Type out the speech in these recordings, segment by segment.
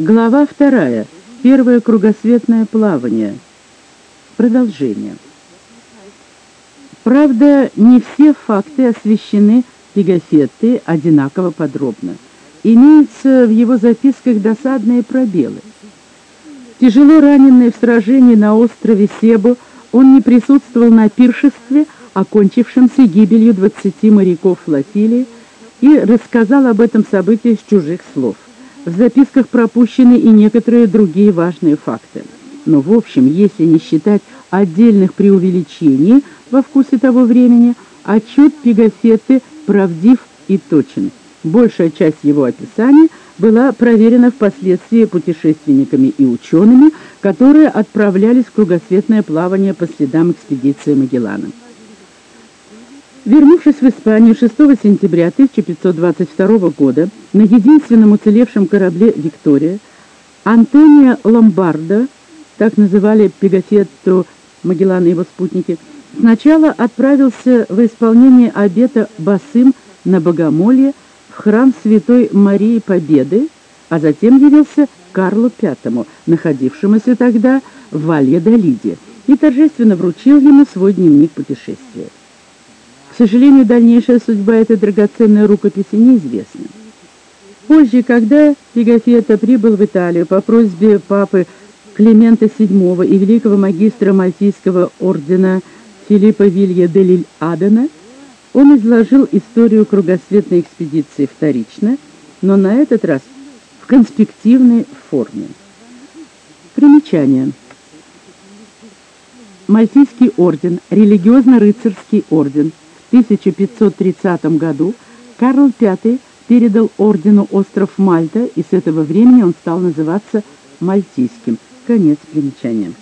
Глава вторая. Первое кругосветное плавание. Продолжение. Правда, не все факты освещены Пигафетты одинаково подробно. Имеются в его записках досадные пробелы. Тяжело раненый в сражении на острове Себу, он не присутствовал на пиршестве, окончившемся гибелью 20 моряков флотилии, и рассказал об этом событии с чужих слов. В записках пропущены и некоторые другие важные факты. Но, в общем, если не считать отдельных преувеличений во вкусе того времени, отчет Пигафетты правдив и точен. Большая часть его описания была проверена впоследствии путешественниками и учеными, которые отправлялись в кругосветное плавание по следам экспедиции Магеллана. Вернувшись в Испанию 6 сентября 1522 года на единственном уцелевшем корабле «Виктория», Антонио Ломбардо, так называли Пегафетту Магеллана и его спутники, сначала отправился в исполнение обета Басым на Богомолье в храм Святой Марии Победы, а затем явился Карлу V, находившемуся тогда в Валье-Далиде, и торжественно вручил ему свой дневник путешествия. Сожалению, дальнейшая судьба этой драгоценной рукописи неизвестна. Позже, когда Пигафета прибыл в Италию по просьбе папы Климента VII и великого магистра Мальтийского ордена Филиппа Вилья де Лиль-Адена, он изложил историю кругосветной экспедиции вторично, но на этот раз в конспективной форме. Примечание. Мальтийский орден, религиозно-рыцарский орден, 1530 году Карл V передал ордену остров Мальта, и с этого времени он стал называться Мальтийским. Конец примечания.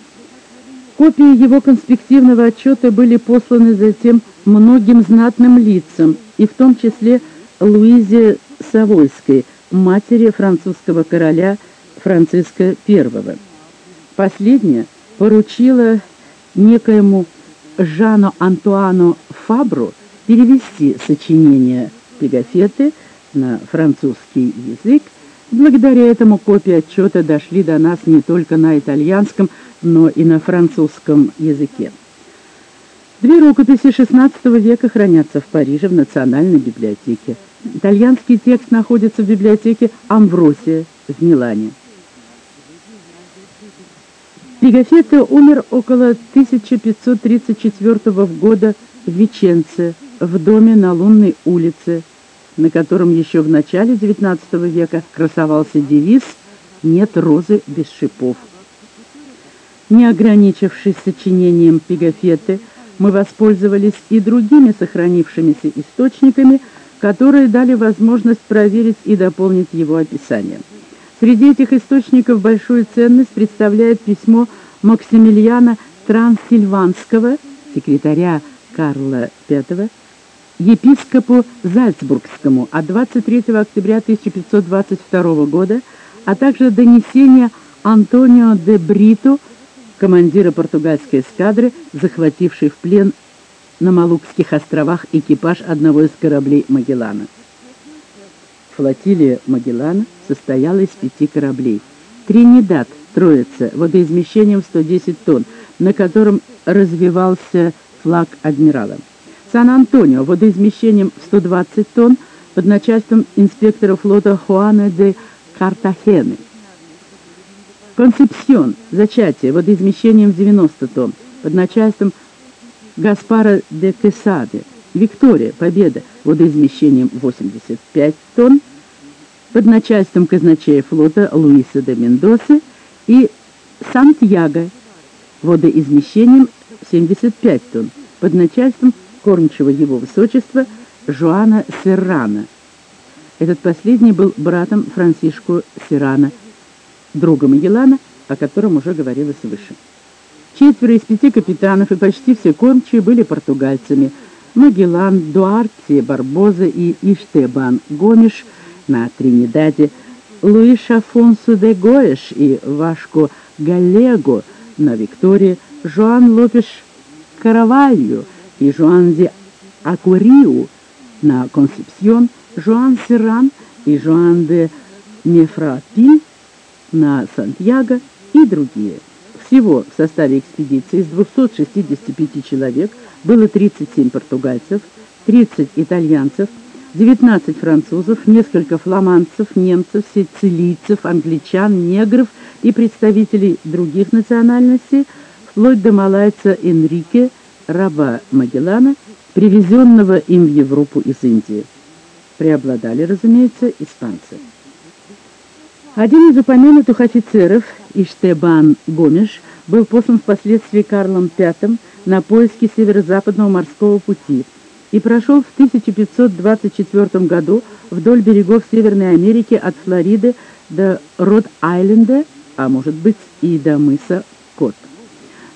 Копии его конспективного отчета были посланы затем многим знатным лицам, и в том числе Луизе Савойской, матери французского короля Франциска I. Последняя поручила некоему Жану Антуану Фабру перевести сочинение Пегафеты на французский язык. Благодаря этому копии отчета дошли до нас не только на итальянском, но и на французском языке. Две рукописи XVI века хранятся в Париже в Национальной библиотеке. Итальянский текст находится в библиотеке Амвросия в Милане. Пигафетто умер около 1534 года в Веченце, в доме на Лунной улице, на котором еще в начале XIX века красовался девиз «Нет розы без шипов». Не ограничившись сочинением Пигафетты, мы воспользовались и другими сохранившимися источниками, которые дали возможность проверить и дополнить его описание. Среди этих источников большую ценность представляет письмо Максимилиана Трансильванского, секретаря Карла V, епископу Зальцбургскому от 23 октября 1522 года, а также донесение Антонио де Брито, командира португальской эскадры, захватившей в плен на Малукских островах экипаж одного из кораблей Магеллана. Флотилия Магеллана состояла из пяти кораблей. Тринидад, Троица, водоизмещением 110 тонн, на котором развивался флаг адмирала. Сан-Антонио, водоизмещением 120 тонн, под начальством инспектора флота Хуана де Картахены. Концепсион, зачатие, водоизмещением 90 тонн, под начальством Гаспара де Кесаде. Виктория, победа, водоизмещением 85 тонн, под начальством казначея флота Луиса де Мендосы и Сантьяго, водоизмещением 75 тонн, под начальством кормчего его высочества Жуана Серрана. Этот последний был братом Франсишко Серрана, друга Магеллана, о котором уже говорилось выше. Четверо из пяти капитанов и почти все кормчие были португальцами. Магеллан, Дуарти, Барбоза и Иштебан Гомиш на Тринидаде, Луиш Афонсо де Гоэш и Вашко Галлего на Виктории, Жуан Лопеш Каравальо и Жуан де Акуриу на Консепсьон, Жуан Серран и Жуан де Нефрапи на Сантьяго и другие. Всего в составе экспедиции из 265 человек было 37 португальцев, 30 итальянцев, 19 французов, несколько фламандцев, немцев, сицилийцев, англичан, негров и представителей других национальностей, вплоть до малайца Энрике, раба Магеллана, привезенного им в Европу из Индии. Преобладали, разумеется, испанцы. Один из упомянутых офицеров, Иштебан Гомеш, был послан впоследствии Карлом V на поиски северо-западного морского пути и прошел в 1524 году вдоль берегов Северной Америки от Флориды до Род-Айленда, а может быть и до мыса Кот.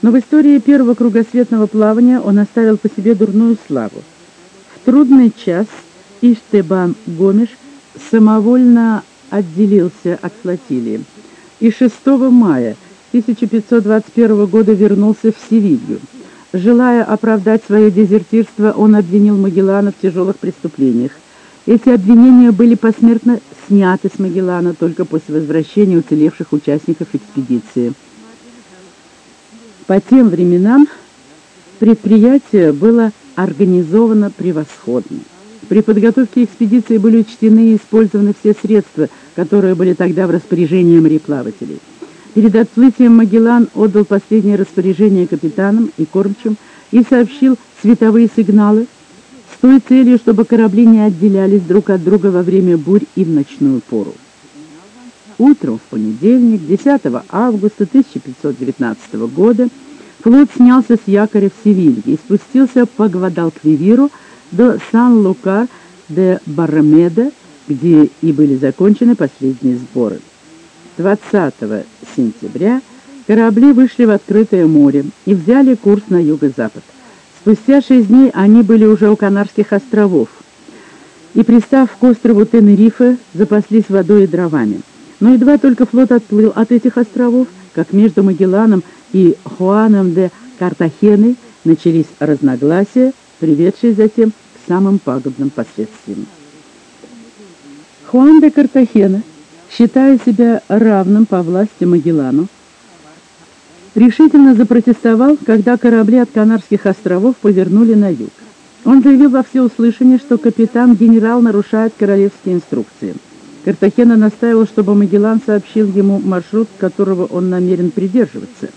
Но в истории первого кругосветного плавания он оставил по себе дурную славу. В трудный час Иштебан Гомеш самовольно отделился от флотилии и 6 мая 1521 года вернулся в Севилью. Желая оправдать свое дезертирство, он обвинил Магеллана в тяжелых преступлениях. Эти обвинения были посмертно сняты с Магеллана только после возвращения уцелевших участников экспедиции. По тем временам предприятие было организовано превосходно. При подготовке экспедиции были учтены и использованы все средства, которые были тогда в распоряжении мореплавателей. Перед отплытием Магеллан отдал последнее распоряжение капитанам и кормчим и сообщил световые сигналы с той целью, чтобы корабли не отделялись друг от друга во время бурь и в ночную пору. Утром в понедельник, 10 августа 1519 года, флот снялся с якоря в Севилье и спустился по Гвадалквивиру до Сан-Лукар де Баррамеда, где и были закончены последние сборы. 20 сентября корабли вышли в открытое море и взяли курс на юго-запад. Спустя шесть дней они были уже у Канарских островов и, пристав к острову Тенерифе, запаслись водой и дровами. Но едва только флот отплыл от этих островов, как между Магелланом и Хуаном де Картахеной начались разногласия, приведшие затем к самым пагубным последствиям. Хуан де Картахена, считая себя равным по власти Магеллану, решительно запротестовал, когда корабли от Канарских островов повернули на юг. Он заявил во всеуслышание, что капитан-генерал нарушает королевские инструкции. Картахена настаивал, чтобы Магеллан сообщил ему маршрут, которого он намерен придерживаться.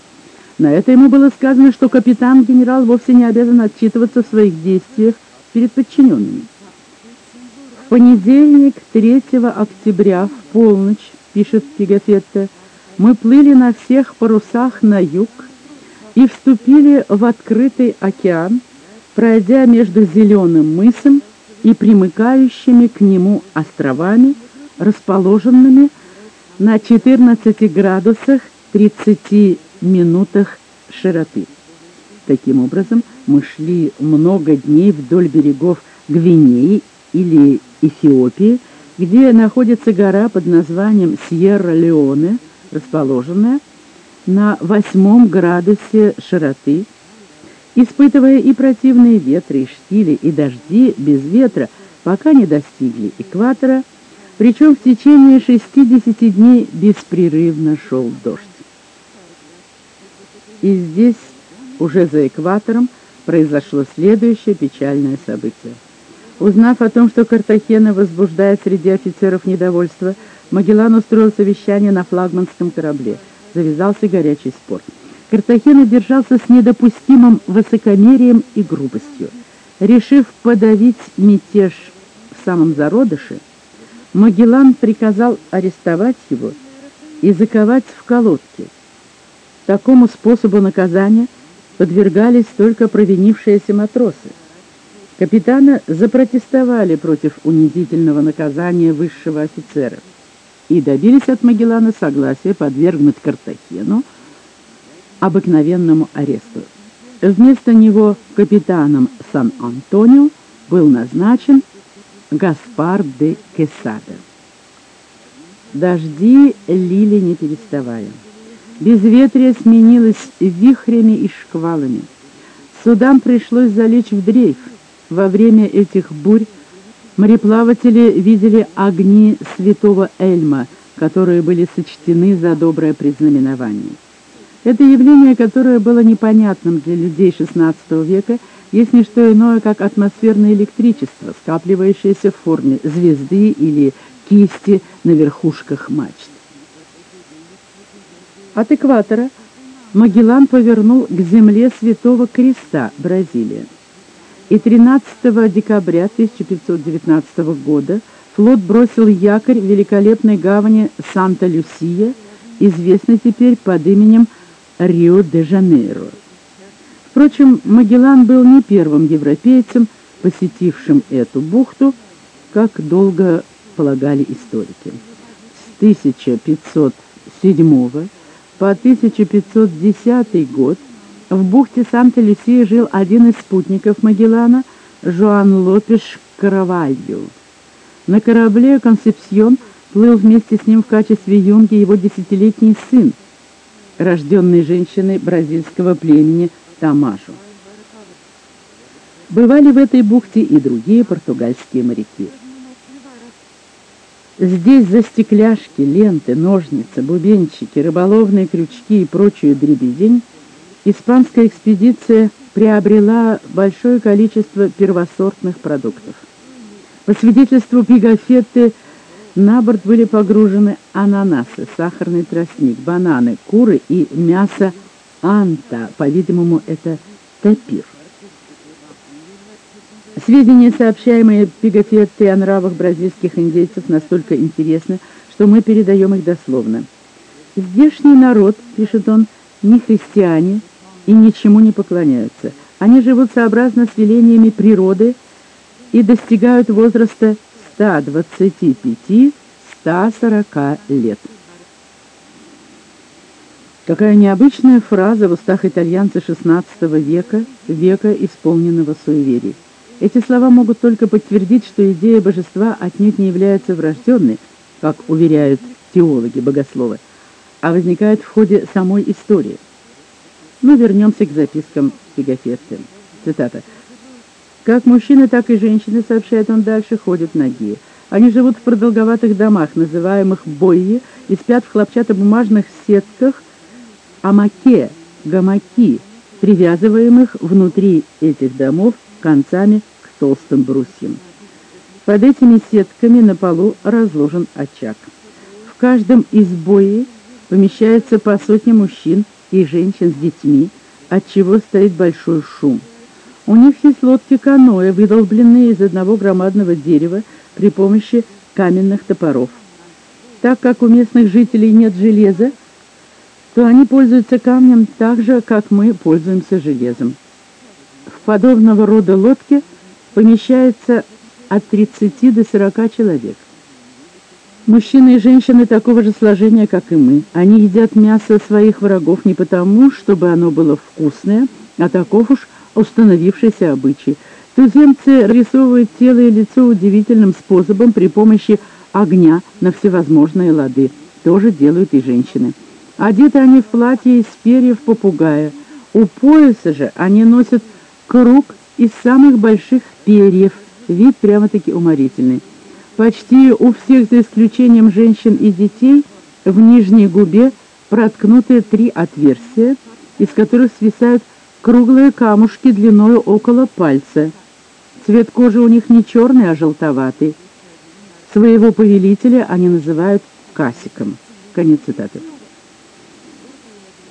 На это ему было сказано, что капитан-генерал вовсе не обязан отчитываться в своих действиях перед подчиненными понедельник, 3 октября, в полночь, пишет Пигафетта, мы плыли на всех парусах на юг и вступили в открытый океан, пройдя между Зеленым мысом и примыкающими к нему островами, расположенными на 14 градусах 30 минутах широты. Таким образом, мы шли много дней вдоль берегов Гвинеи или Эфиопии, где находится гора под названием Сьерра-Леоне, расположенная на восьмом градусе широты, испытывая и противные ветры, и штили, и дожди без ветра, пока не достигли экватора, причем в течение 60 дней беспрерывно шел дождь. И здесь, уже за экватором, произошло следующее печальное событие. Узнав о том, что Картахена возбуждает среди офицеров недовольство, Магеллан устроил совещание на флагманском корабле. Завязался горячий спор. Картахена держался с недопустимым высокомерием и грубостью. Решив подавить мятеж в самом зародыше, Магеллан приказал арестовать его и заковать в колодки. Такому способу наказания подвергались только провинившиеся матросы. Капитаны запротестовали против унизительного наказания высшего офицера и добились от Магеллана согласия подвергнуть Картахену обыкновенному аресту. Вместо него капитаном Сан-Антонио был назначен Гаспар де Кесада. Дожди лили не переставая. Безветрие сменилось вихрями и шквалами. Судам пришлось залечь в дрейф. Во время этих бурь мореплаватели видели огни святого Эльма, которые были сочтены за доброе предзнаменование. Это явление, которое было непонятным для людей XVI века, есть не что иное, как атмосферное электричество, скапливающееся в форме звезды или кисти на верхушках мачт. От экватора Магеллан повернул к земле Святого Креста, Бразилия. И 13 декабря 1519 года флот бросил якорь в великолепной гавани Санта-Люсия, известной теперь под именем Рио-де-Жанейро. Впрочем, Магеллан был не первым европейцем, посетившим эту бухту, как долго полагали историки. С 1507 по 1510 год в бухте Санта-Люсия жил один из спутников Магеллана, Жоан Лопеш Каравальо. На корабле «Консепсьон» плыл вместе с ним в качестве юнги его десятилетний сын, рожденный женщиной бразильского племени Тамажу. Бывали в этой бухте и другие португальские моряки. Здесь за стекляшки, ленты, ножницы, бубенчики, рыболовные крючки и прочую дребедень испанская экспедиция приобрела большое количество первосортных продуктов. По свидетельству Пигафетты, на борт были погружены ананасы, сахарный тростник, бананы, куры и мясо анта, по-видимому, это тапир. Сведения, сообщаемые Пигафеттой о нравах бразильских индейцев, настолько интересны, что мы передаем их дословно. «Здешний народ, — пишет он, — не христиане и ничему не поклоняются. Они живут сообразно с велениями природы и достигают возраста 125-140 лет». Какая необычная фраза в устах итальянца XVI века, века исполненного суеверий. Эти слова могут только подтвердить, что идея божества отнюдь не является врожденной, как уверяют теологи-богословы, а возникает в ходе самой истории. Но вернемся к запискам Пегафесты. Цитата. «Как мужчины, так и женщины, — сообщает он дальше, — ходят ноги. Они живут в продолговатых домах, называемых бойи, и спят в хлопчатобумажных сетках амаке, гамаки, привязываемых внутри этих домов концами к толстым брусьям. Под этими сетками на полу разложен очаг. В каждом из бои помещается по сотне мужчин и женщин с детьми, от чего стоит большой шум. У них есть лодки-каноэ, выдолбленные из одного громадного дерева при помощи каменных топоров. Так как у местных жителей нет железа, то они пользуются камнем так же, как мы пользуемся железом подобного рода лодки помещается от 30 до 40 человек. Мужчины и женщины такого же сложения, как и мы. Они едят мясо своих врагов не потому, чтобы оно было вкусное, а таков уж установившийся обычай. Туземцы рисовывают тело и лицо удивительным способом при помощи огня на всевозможные лады. Тоже делают и женщины. Одеты они в платье из перьев попугая. У пояса же они носят круг из самых больших перьев, вид прямо-таки уморительный. Почти у всех, за исключением женщин и детей, в нижней губе проткнуты три отверстия, из которых свисают круглые камушки длиной около пальца. Цвет кожи у них не черный, а желтоватый. Своего повелителя они называют касиком. Конец цитаты.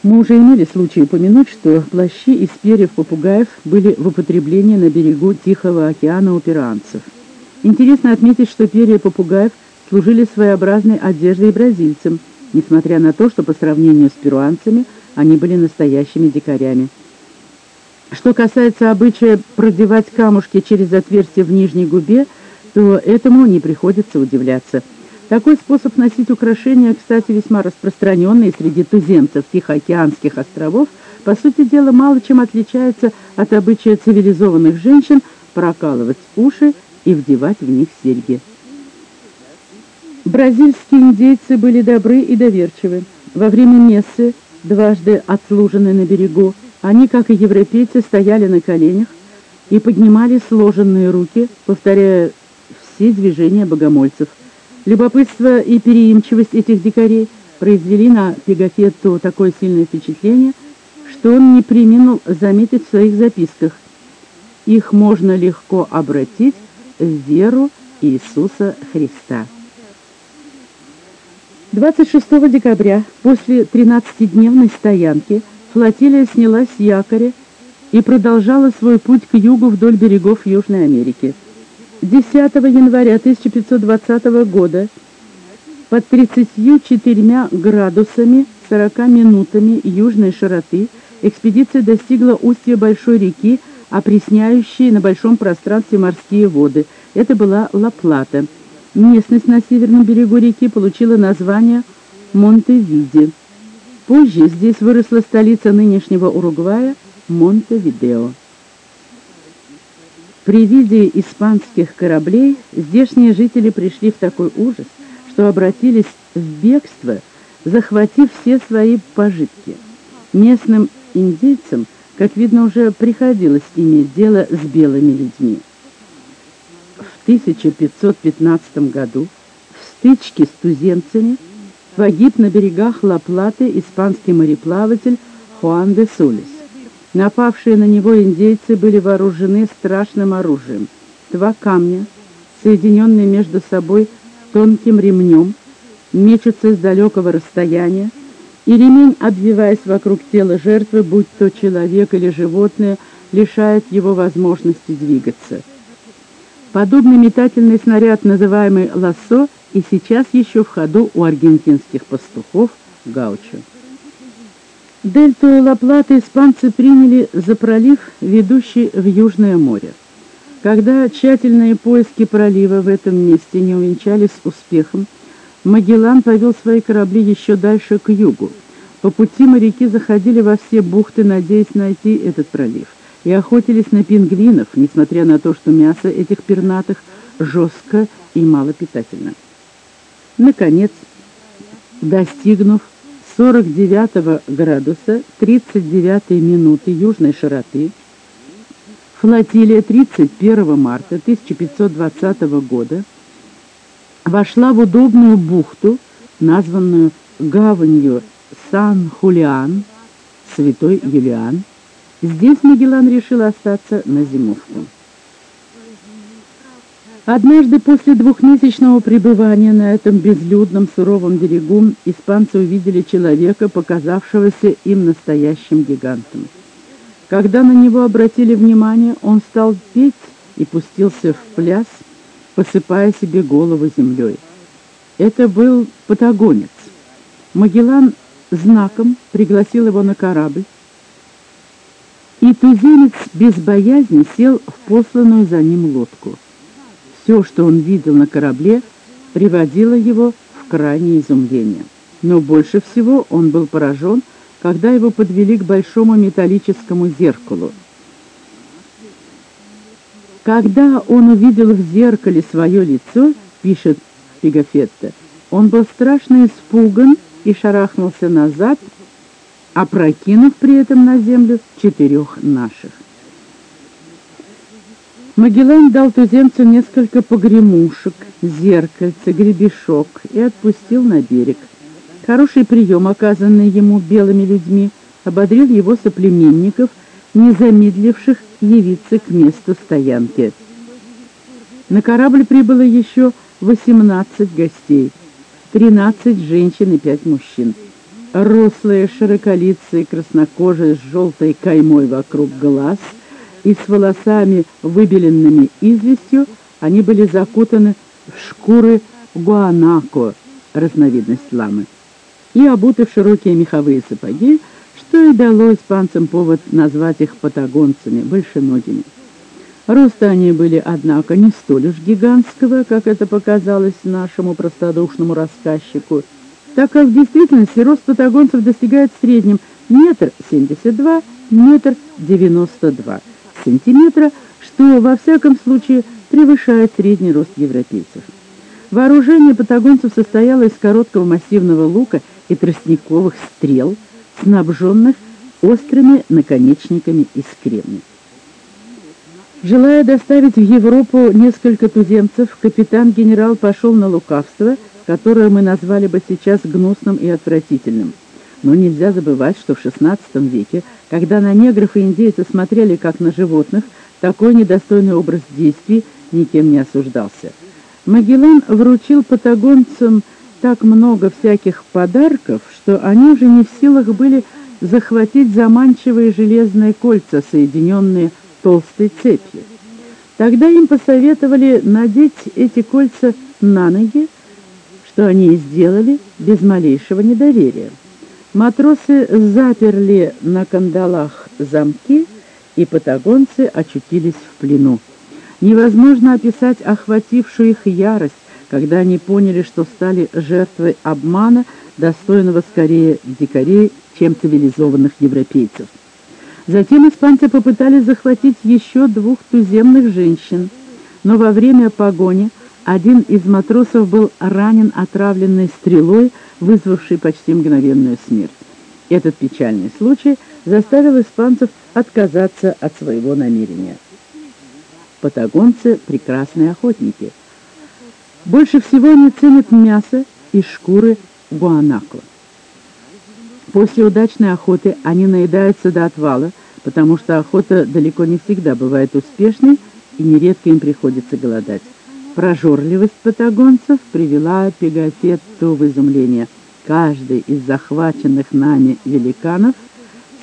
Мы уже имели случай упомянуть, что плащи из перьев попугаев были в употреблении на берегу Тихого океана у пиранцев. Интересно отметить, что перья попугаев служили своеобразной одеждой бразильцам, несмотря на то, что по сравнению с перуанцами они были настоящими дикарями. Что касается обычая продевать камушки через отверстие в нижней губе, то этому не приходится удивляться – такой способ носить украшения, кстати, весьма распространенный среди туземцев Тихоокеанских островов, по сути дела, мало чем отличается от обычая цивилизованных женщин прокалывать уши и вдевать в них серьги. Бразильские индейцы были добры и доверчивы. Во время мессы, дважды отслуженной на берегу, они, как и европейцы, стояли на коленях и поднимали сложенные руки, повторяя все движения богомольцев – Любопытство и переимчивость этих дикарей произвели на Пегафетту такое сильное впечатление, что он не применил заметить в своих записках. Их можно легко обратить в веру Иисуса Христа. 26 декабря, после 13-дневной стоянки, флотилия снялась с якоря и продолжала свой путь к югу вдоль берегов Южной Америки. 10 января 1520 года под 34 градусами 40 минутами южной широты экспедиция достигла устья большой реки, опресняющей на большом пространстве морские воды. Это была Ла-Плата. Местность на северном берегу реки получила название Монтевиде. Позже здесь выросла столица нынешнего Уругвая Монтевидео. При виде испанских кораблей здешние жители пришли в такой ужас, что обратились в бегство, захватив все свои пожитки. Местным индейцам, как видно, уже приходилось иметь дело с белыми людьми. В 1515 году в стычке с туземцами погиб на берегах Ла-Платы испанский мореплаватель Хуан де Сулис. Напавшие на него индейцы были вооружены страшным оружием. Два камня, соединенные между собой тонким ремнем, мечутся с далекого расстояния, и ремень, обвиваясь вокруг тела жертвы, будь то человек или животное, лишает его возможности двигаться. Подобный метательный снаряд, называемый «лассо», и сейчас еще в ходу у аргентинских пастухов гаучо. Дельту Ла-Платы испанцы приняли за пролив, ведущий в Южное море. Когда тщательные поиски пролива в этом месте не увенчались успехом, Магеллан повел свои корабли еще дальше к югу. По пути моряки заходили во все бухты, надеясь найти этот пролив, и охотились на пингвинов, несмотря на то, что мясо этих пернатых жестко и малопитательно. Наконец, достигнув 49 градуса 39 минуты южной широты, флотилия 31 марта 1520 года вошла в удобную бухту, названную гаванью Сан-Хулиан, Святой Юлиан. Здесь Магеллан решил остаться на зимовку. Однажды после двухмесячного пребывания на этом безлюдном суровом берегу испанцы увидели человека, показавшегося им настоящим гигантом. Когда на него обратили внимание, он стал петь и пустился в пляс, посыпая себе голову землей. Это был патагонец. Магеллан знаком пригласил его на корабль, и туземец без боязни сел в посланную за ним лодку. Все, что он видел на корабле, приводило его в крайнее изумление. Но больше всего он был поражен, когда его подвели к большому металлическому зеркалу. Когда он увидел в зеркале свое лицо, пишет Пигафетта, он был страшно испуган и шарахнулся назад, опрокинув при этом на землю четырех наших. Магеллан дал туземцу несколько погремушек, зеркальце, гребешок и отпустил на берег. Хороший прием, оказанный ему белыми людьми, ободрил его соплеменников, не замедливших явиться к месту стоянки. На корабль прибыло еще 18 гостей, 13 женщин и 5 мужчин. Рослые, широколицые, краснокожие, с желтой каймой вокруг глаз – и с волосами, выбеленными известью, они были закутаны в шкуры гуанако, разновидность ламы, и обуты в широкие меховые сапоги, что и дало испанцам повод назвать их патагонцами, большеногими. Роста они были, однако, не столь уж гигантского, как это показалось нашему простодушному рассказчику, так как в действительности рост патагонцев достигает в среднем метр семьдесят два, метр девяносто два сантиметра, что во всяком случае превышает средний рост европейцев. Вооружение патагонцев состояло из короткого массивного лука и тростниковых стрел, снабженных острыми наконечниками из кремня. Желая доставить в Европу несколько туземцев, капитан-генерал пошел на лукавство, которое мы назвали бы сейчас гнусным и отвратительным. Но нельзя забывать, что в XVI веке, когда на негров и индейцев смотрели как на животных, такой недостойный образ действий никем не осуждался. Магеллан вручил патагонцам так много всяких подарков, что они уже не в силах были захватить заманчивые железные кольца, соединенные толстой цепью. Тогда им посоветовали надеть эти кольца на ноги, что они и сделали без малейшего недоверия. Матросы заперли на кандалах замки, и патагонцы очутились в плену. Невозможно описать охватившую их ярость, когда они поняли, что стали жертвой обмана, достойного скорее дикарей, чем цивилизованных европейцев. Затем испанцы попытались захватить еще двух туземных женщин, но во время погони один из матросов был ранен отравленной стрелой, вызвавшей почти мгновенную смерть. Этот печальный случай заставил испанцев отказаться от своего намерения. Патагонцы – прекрасные охотники. Больше всего они ценят мясо и шкуры гуанако. После удачной охоты они наедаются до отвала, потому что охота далеко не всегда бывает успешной, и нередко им приходится голодать. Прожорливость патагонцев привела Пегафетту в изумление. Каждый из захваченных нами великанов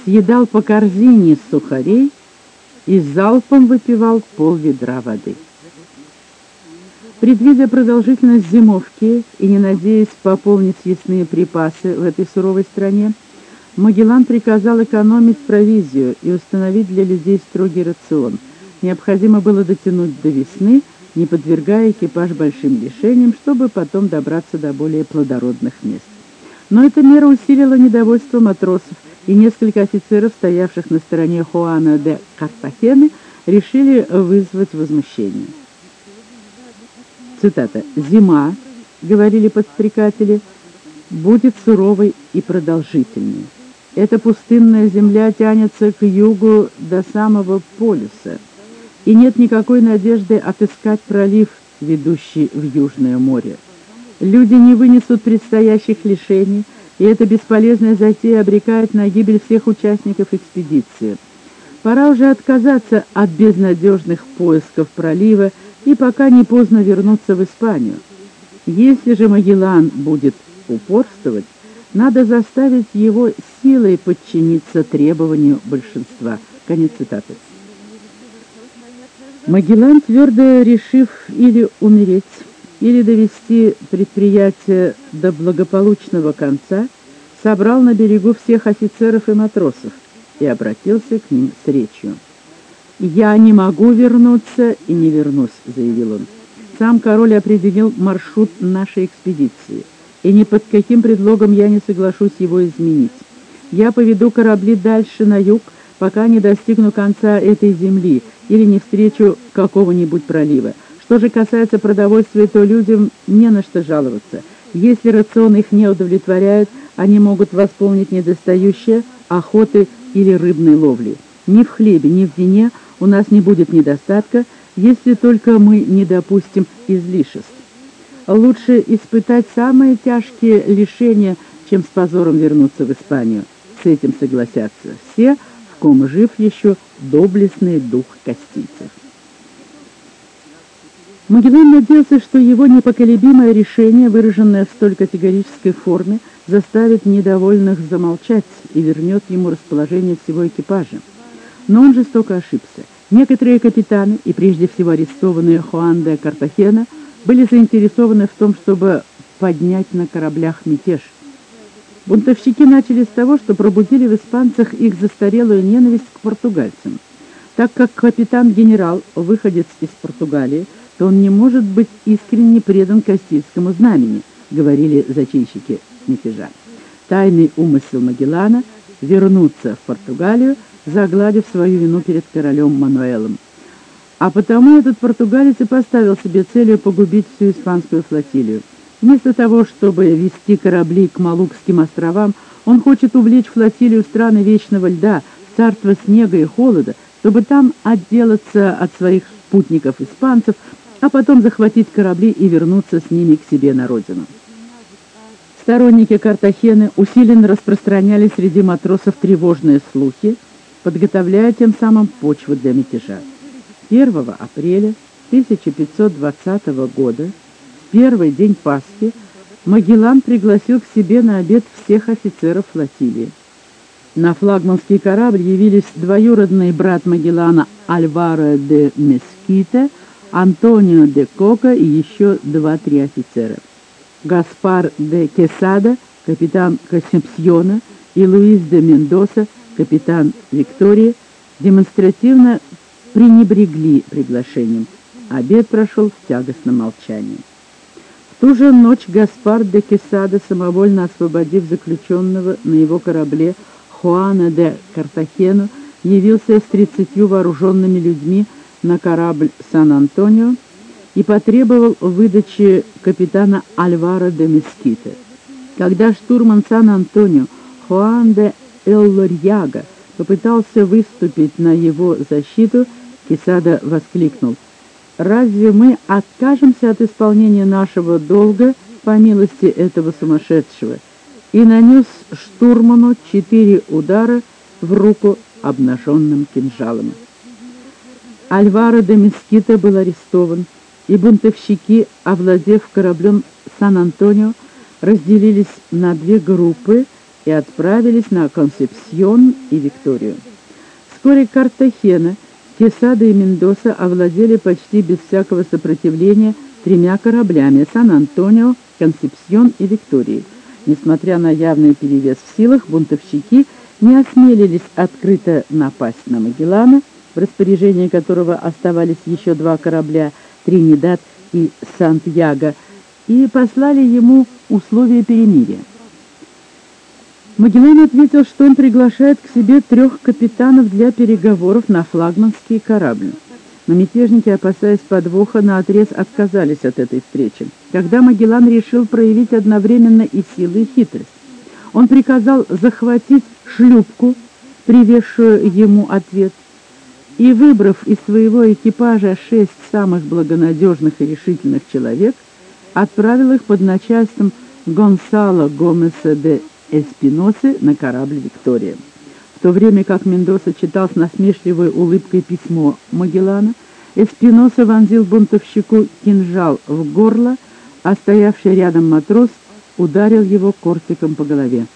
съедал по корзине сухарей и залпом выпивал пол ведра воды. Предвидя продолжительность зимовки и не надеясь пополнить съестные припасы в этой суровой стране, Магеллан приказал экономить провизию и установить для людей строгий рацион. Необходимо было дотянуть до весны, не подвергая экипаж большим лишениям, чтобы потом добраться до более плодородных мест. Но эта мера усилила недовольство матросов, и несколько офицеров, стоявших на стороне Хуана де Картахены, решили вызвать возмущение. Цитата. «Зима, — говорили подстрекатели, — будет суровой и продолжительной. Эта пустынная земля тянется к югу до самого полюса, и нет никакой надежды отыскать пролив, ведущий в Южное море. Люди не вынесут предстоящих лишений, и эта бесполезная затея обрекает на гибель всех участников экспедиции. Пора уже отказаться от безнадежных поисков пролива и пока не поздно вернуться в Испанию. Если же Магеллан будет упорствовать, надо заставить его силой подчиниться требованию большинства. Конец цитаты. Магеллан, твердо решив или умереть, или довести предприятие до благополучного конца, собрал на берегу всех офицеров и матросов и обратился к ним с речью. «Я не могу вернуться и не вернусь», — заявил он. «Сам король определил маршрут нашей экспедиции, и ни под каким предлогом я не соглашусь его изменить. Я поведу корабли дальше на юг, пока не достигну конца этой земли или не встречу какого-нибудь пролива. Что же касается продовольствия, то людям не на что жаловаться. Если рацион их не удовлетворяет, они могут восполнить недостающее охоты или рыбной ловли. Ни в хлебе, ни в вине у нас не будет недостатка, если только мы не допустим излишеств. Лучше испытать самые тяжкие лишения, чем с позором вернуться в Испанию. С этим согласятся все, ком жив еще доблестный дух костийцев. Магеллан надеялся, что его непоколебимое решение, выраженное в столь категорической форме, заставит недовольных замолчать и вернет ему расположение всего экипажа. Но он жестоко ошибся. Некоторые капитаны, и прежде всего арестованные Хуан де Картахена, были заинтересованы в том, чтобы поднять на кораблях мятеж. Бунтовщики начали с того, что пробудили в испанцах их застарелую ненависть к португальцам. Так как капитан-генерал, выходец из Португалии, то он не может быть искренне предан Кастильскому знамени, говорили зачинщики мятежа. Тайный умысел Магеллана — вернуться в Португалию, загладив свою вину перед королем Мануэлом. А потому этот португалец и поставил себе целью погубить всю испанскую флотилию. Вместо того, чтобы вести корабли к Малукским островам, он хочет увлечь флотилию страны Вечного Льда, в царство снега и холода, чтобы там отделаться от своих спутников-испанцев, а потом захватить корабли и вернуться с ними к себе на родину. Сторонники Картахены усиленно распространяли среди матросов тревожные слухи, подготовляя тем самым почву для мятежа. 1 апреля 1520 года, первый день Пасхи, Магеллан пригласил к себе на обед всех офицеров флотилии. На флагманский корабль явились двоюродный брат Магеллана Альваро де Мескита, Антонио де Кока и еще два-три офицера. Гаспар де Кесада, капитан Консепсьона, и Луис де Мендоса, капитан Виктории, демонстративно пренебрегли приглашением. Обед прошел в тягостном молчании. Ту же ночь Гаспар де Кесада, самовольно освободив заключенного на его корабле Хуана де Картахену, явился с тридцатью вооруженными людьми на корабль «Сан-Антонио» и потребовал выдачи капитана Альвара де Мескита. Когда штурман Сан-Антонио Хуан де Эллорьяга попытался выступить на его защиту, Кесада воскликнул, «Разве мы откажемся от исполнения нашего долга по милости этого сумасшедшего?» и нанес штурману четыре удара в руку обнаженным кинжалом. Альваро де Мескита был арестован, и бунтовщики, овладев кораблем Сан-Антонио, разделились на две группы и отправились на Консепсьон и Викторию. Вскоре Картахена, Кесада и Мендоса овладели почти без всякого сопротивления тремя кораблями Сан-Антонио, Консепсьон и Викторией. Несмотря на явный перевес в силах, бунтовщики не осмелились открыто напасть на Магеллана, в распоряжении которого оставались еще два корабля «Тринидад» и «Сантьяго», и послали ему условия перемирия. Магеллан ответил, что он приглашает к себе трех капитанов для переговоров на флагманский корабль. Но мятежники, опасаясь подвоха, наотрез отказались от этой встречи. Когда Магеллан решил проявить одновременно и силу, и хитрость, он приказал захватить шлюпку, привезшую ему ответ, и, выбрав из своего экипажа шесть самых благонадежных и решительных человек, отправил их под начальством Гонсало Гомеса де Эспиносы на корабль «Виктория». В то время как Мендоса читал с насмешливой улыбкой письмо Магеллана, Эспиноса вонзил бунтовщику кинжал в горло, а стоявший рядом матрос ударил его кортиком по голове.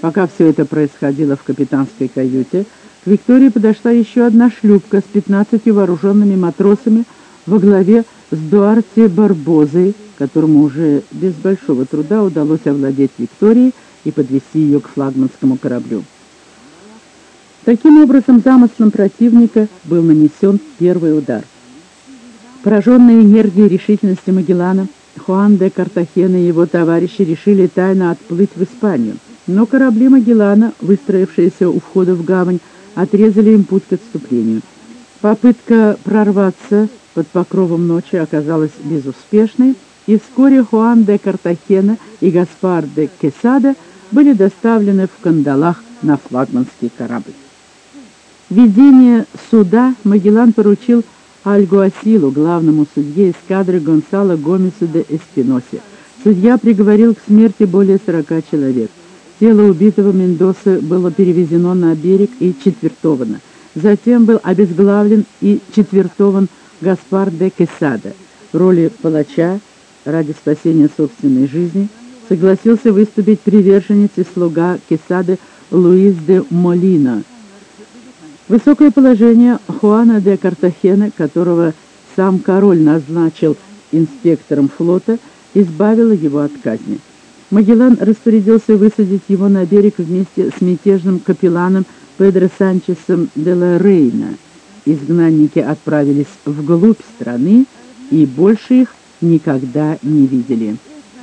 Пока все это происходило в капитанской каюте, к Виктории подошла еще одна шлюпка с пятнадцатью вооруженными матросами во главе с Дуарте Барбозой, которому уже без большого труда удалось овладеть Викторией и подвести ее к флагманскому кораблю. Таким образом, замыслом противника был нанесен первый удар. Пораженные энергией и решительностью Магеллана, Хуан де Картахена и его товарищи решили тайно отплыть в Испанию. Но корабли Магеллана, выстроившиеся у входа в гавань, отрезали им путь к отступлению. Попытка прорваться под покровом ночи оказалась безуспешной, и вскоре Хуан де Картахена и Гаспар де Кесада были доставлены в кандалах на флагманский корабль. Ведение суда Магеллан поручил Альгуасилу, главному судье эскадры Гонсало Гомесу де Эспиносе. Судья приговорил к смерти более 40 человек. Тело убитого Мендоса было перевезено на берег и четвертовано. Затем был обезглавлен и четвертован Гаспар де Кесада. В роли палача ради спасения собственной жизни согласился выступить приверженец и слуга Кесады Луис де Молина. Высокое положение Хуана де Картахена, которого сам король назначил инспектором флота, избавило его от казни. Магеллан распорядился высадить его на берег вместе с мятежным капелланом Педро Санчесом де ла Рейна. Изгнанники отправились вглубь страны, и больше их никогда не видели.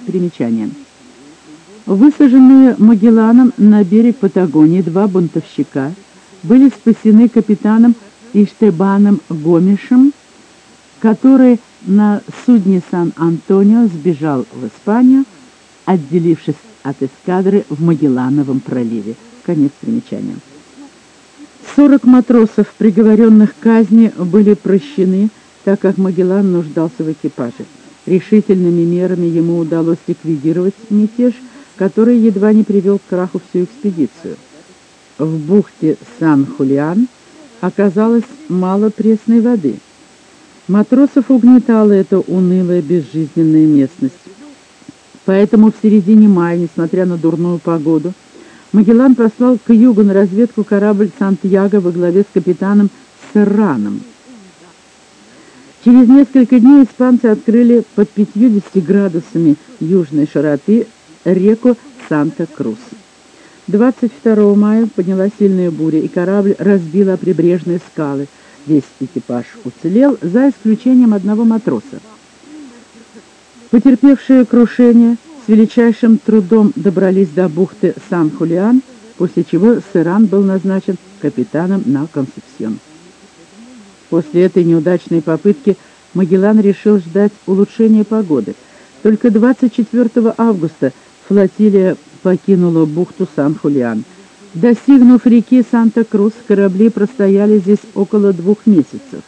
Примечание. Высаженные Магелланом на берег Патагонии два бунтовщика были спасены капитаном Иштебаном Гомешем, который на судне Сан-Антонио сбежал в Испанию, отделившись от эскадры в Магеллановом проливе. Конец примечания. Сорок матросов, приговоренных к казни, были прощены, так как Магеллан нуждался в экипаже. Решительными мерами ему удалось ликвидировать мятеж, который едва не привел к краху всю экспедицию. В бухте Сан-Хулиан оказалось мало пресной воды. Матросов угнетала эта унылая безжизненная местность. Поэтому в середине мая, несмотря на дурную погоду, Магеллан послал к югу на разведку корабль «Сантьяго» во главе с капитаном Серраном. Через несколько дней испанцы открыли под 50 градусами южной широты реку Санта-Крус. 22 мая поднялась сильная буря, и корабль разбил о прибрежные скалы. Весь экипаж уцелел, за исключением одного матроса. Потерпевшие крушение с величайшим трудом добрались до бухты Сан-Хулиан, после чего Сыран был назначен капитаном на Консепсьон. После этой неудачной попытки Магеллан решил ждать улучшения погоды. Только 24 августа флотилия покинула бухту Сан-Хулиан. Достигнув реки Санта-Крус, корабли простояли здесь около двух месяцев.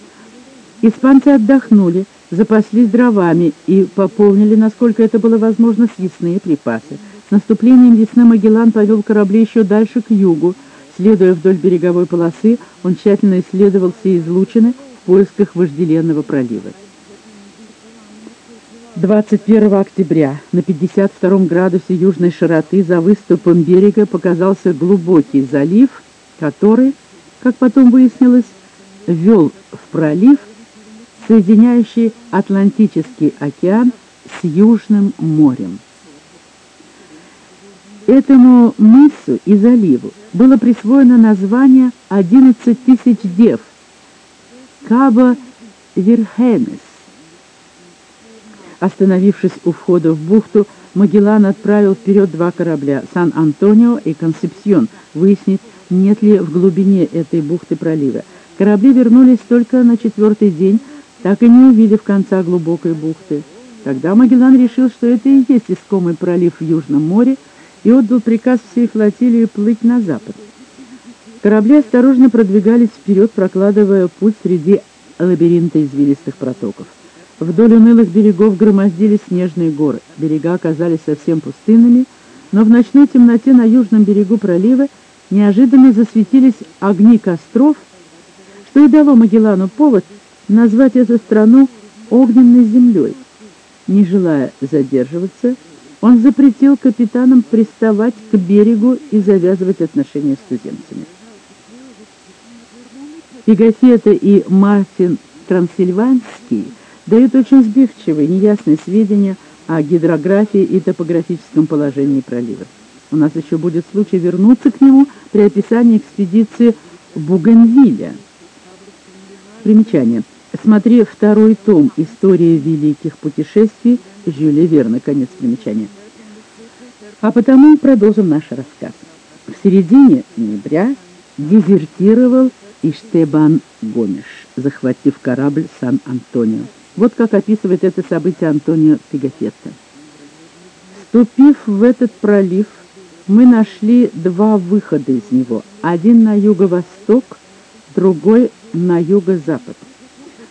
Испанцы отдохнули, запаслись дровами и пополнили, насколько это было возможно, съестные припасы. С наступлением весны Магеллан повел корабли еще дальше к югу. Следуя вдоль береговой полосы, он тщательно исследовал все излучины в поисках вожделенного пролива. 21 октября на 52 градусе южной широты за выступом берега показался глубокий залив, который, как потом выяснилось, вел в пролив, соединяющий Атлантический океан с Южным морем. Этому мысу и заливу было присвоено название «11 тысяч дев» Кабо Верхенес. Остановившись у входа в бухту, Магеллан отправил вперед два корабля «Сан-Антонио» и «Консепсьон» выяснить, нет ли в глубине этой бухты пролива. Корабли вернулись только на четвертый день, так и не увидев конца глубокой бухты. Тогда Магеллан решил, что это и есть искомый пролив в Южном море, и отдал приказ всей флотилии плыть на запад. Корабли осторожно продвигались вперед, прокладывая путь среди лабиринта извилистых протоков. Вдоль унылых берегов громоздились снежные горы. Берега оказались совсем пустынными, но в ночной темноте на южном берегу пролива неожиданно засветились огни костров, что и дало Магеллану повод назвать эту страну огненной землей. Не желая задерживаться, он запретил капитанам приставать к берегу и завязывать отношения с туземцами. Пегафета и Мартин Трансильванский – дают очень сбивчивые, неясные сведения о гидрографии и топографическом положении пролива. У нас еще будет случай вернуться к нему при описании экспедиции Бугенвиля. Примечание. Смотри второй том «История великих путешествий» Жюля Верна. Конец примечания. А потому продолжим наш рассказ. В середине ноября дезертировал Иштебан Гомеш, захватив корабль Сан-Антонио. Вот как описывает это событие Антонио Пигофетто. Вступив в этот пролив, мы нашли два выхода из него. Один на юго-восток, другой на юго-запад.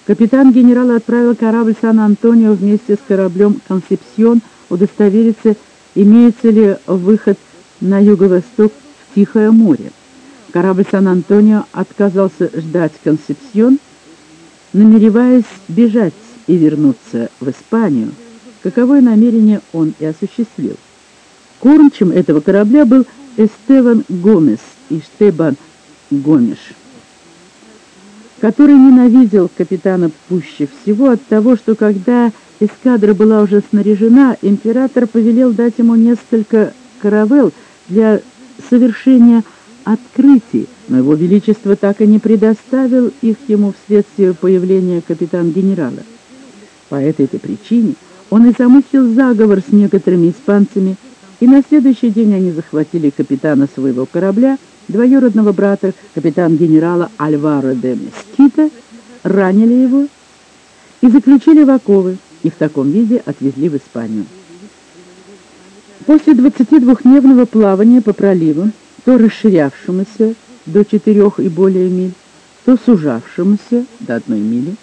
Капитан-генерал отправил корабль Сан-Антонио вместе с кораблем «Консепсьон» удостовериться, имеется ли выход на юго-восток в Тихое море. Корабль Сан-Антонио отказался ждать «Консепсьон», намереваясь бежать и вернуться в Испанию, каковое намерение он и осуществил. Кормчем этого корабля был Эстеван Гомес и Штебан Гомеш, который ненавидел капитана пуще всего от того, что когда эскадра была уже снаряжена, император повелел дать ему несколько каравел для совершения открытий, но его величество так и не предоставил их ему вследствие появления капитан-генерала. По этой-то причине он и замыслил заговор с некоторыми испанцами, и на следующий день они захватили капитана своего корабля, двоюродного брата капитан-генерала Альваро де Мескита, ранили его и заключили в оковы, и в таком виде отвезли в Испанию. После 22-дневного плавания по проливу, то расширявшемуся, до четырех и более миль, то сужавшемуся до одной мили.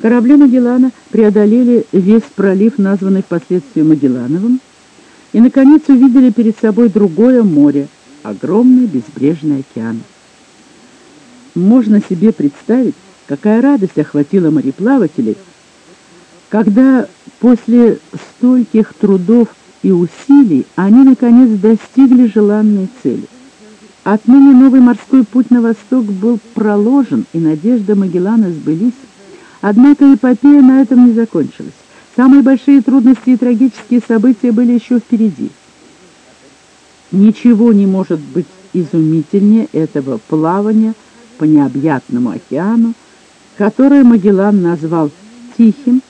Корабли Магеллана преодолели весь пролив, названный впоследствии Магеллановым, и, наконец, увидели перед собой другое море, огромный безбрежный океан. Можно себе представить, какая радость охватила мореплавателей, когда после стольких трудов и усилий они, наконец, достигли желанной цели. Отныне новый морской путь на восток был проложен, и надежды Магеллана сбылись. Однако эпопея на этом не закончилась. Самые большие трудности и трагические события были еще впереди. Ничего не может быть изумительнее этого плавания по необъятному океану, которое Магеллан назвал «тихим»,